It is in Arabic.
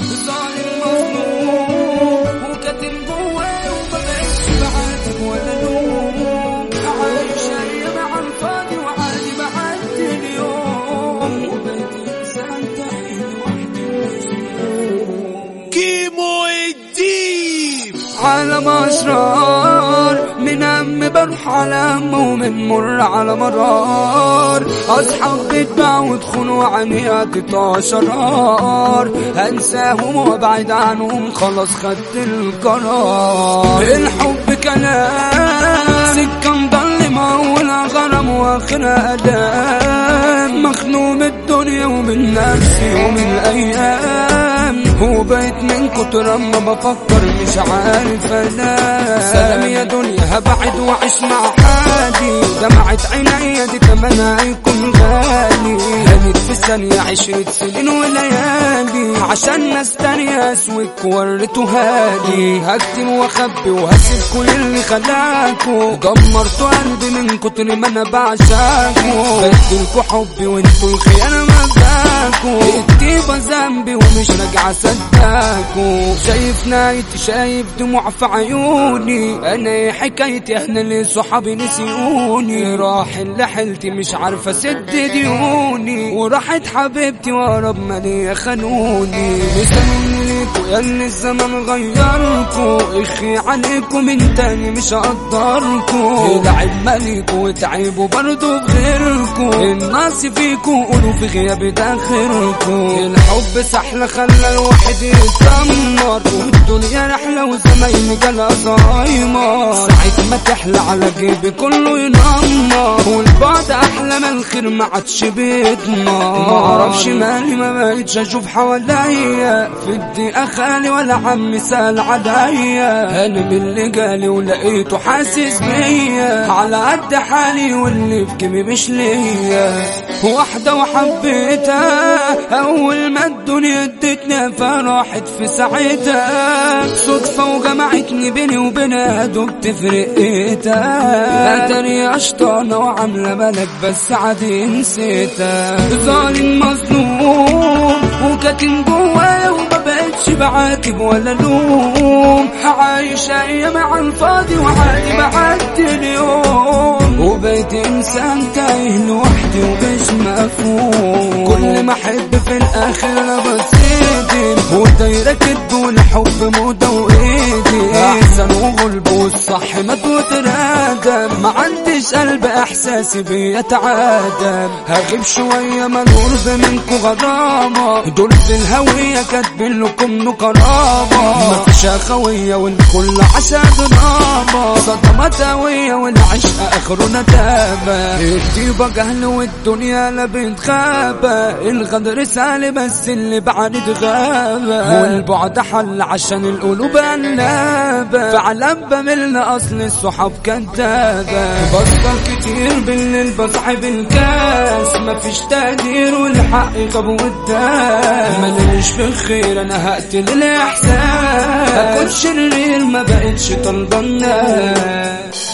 ظالم مظلوم وكاتم جواه عالم أسرار من هم بروح على هم ومن مر على مرار. أصحاب بيتباع وادخلوا عني قطع شرار هنساهم وابعد عنهم خلاص خدت القرار. الحب كلام سكة مضلمة ولا غرام واخرها أدام. مخنوق من الدنيا ومن نفسي ومن الأيام. وبقيت من كتر ما بفكر مش عارف انام سلام يا دنيا هبعد واعيش مع حالي. دمعت عينيا دي تمنها هيكون غالي. هانت في ثانية عشرة سنين وليالي. عشان ناس تانية اسوك وريته هادي هكتم وأخبي وهسيب كل اللي خلاكوا دمرتوا قلبي من كتر ما أنا بعشقكوا بدلكوا حبي وانتوا الخيانة مبداكوا الطيبة ذنبي ومش راجعة صدقكوا شايف نايتي شايف دموع في عيوني. أنا حكايتي إحنا اللي صحابي نسيوني. راح اللي حلتي مش عارفة اسد ديوني. وراحت حبيبتي وقرب ما ليا خانوني. مستني ليكوا يا اللي الزمن غيركوا أخي عليكوا من تاني مش هقدركوا العيب مالكوا وتعبوا برضو بغيركوا الناس فيكوا قولوا في غيابي ده خيركوا الحب سحلة خلى الواحد يتدمر والدنيا رحلة وزمايلي جالها صايمة ساعة ما تحلى على جيبي كله ينمر. والبعد أحلى ما الخير ما عادش بيتنا معرفش مالي ما بقتش أشوف حواليا. في الدقيقة خالي ولا عمي سأل عليا. أنا من اللي جالي ولقيته حاسس بيا. على قد حالي واللي في جيبي مش ليا. واحدة وحبيتها أول ما الدنيا ادتني فراحت في ساعتها صدفة وجمعتني بيني وبينها دبت في رقتها أتاري أشطانة وعاملة ملك بس عادي نسيتها ظالم مظلوم وكاتم جوايا وما بقتش بعاتب ولا لوم عايش أيام على الفاضي وعادي بعدي اليوم. وبقيت إنسان تايه لوحدي ومش مفهوم ما أحب في الآخر بصيدي ودايرة كدب والحب موضة وإيدي أحسن وغلب والصح ما تترادم ما عنديش قلب إحساسي بيتعادم هجيب شوية القرب منكو غرامة. دول في الهوية كاتبين لكم كرامة. مفيش أخوية والكل عشا دراما. صدمات هوية والعشق آخره ندامة الطيبة جهل والدنيا لا بتخابى الغدر سالي بس اللي بعد غابة والبعد حل عشان القلوب قلابة فعلا بمل أصل الصحاب كدابة بصل كتير بالليل بصحب الكاس مفيش تقدير والحق قدام ماليش في الخير أنا هقتل الإحساس. اكون شرير ما بقتش طالبه الناس